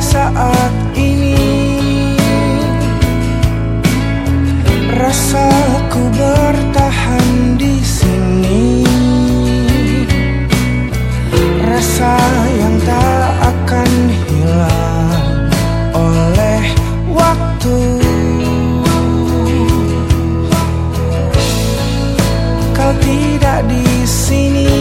saat ini. Rasaku bertahan di sini. Rasa yang tak akan hilang oleh waktu. Kau tidak di sini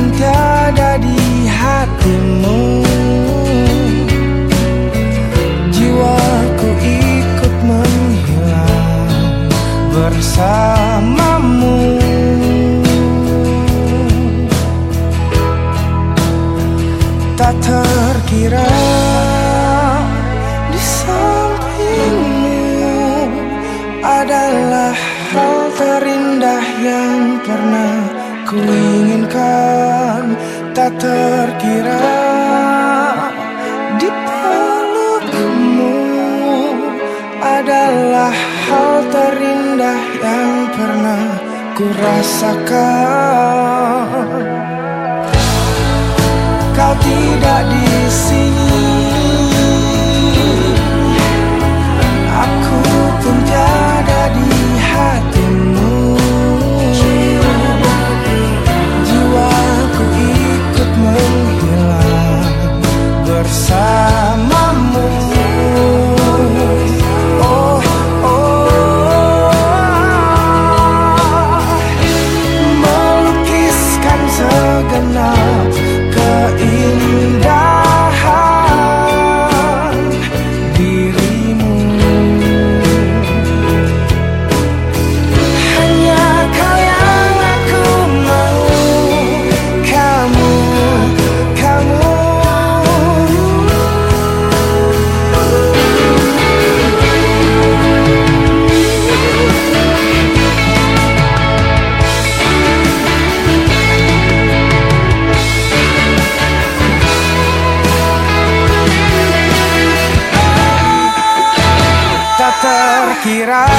pun tiada di hatimu. Jiwaku ikut menghilang bersamamu. Tak terkira di sampingmu adalah hal terindah yang pernah ku inginkan Tak terkira di pelukmu adalah hal terindah yang pernah ku rasakan. Kau tidak di sini tak terkira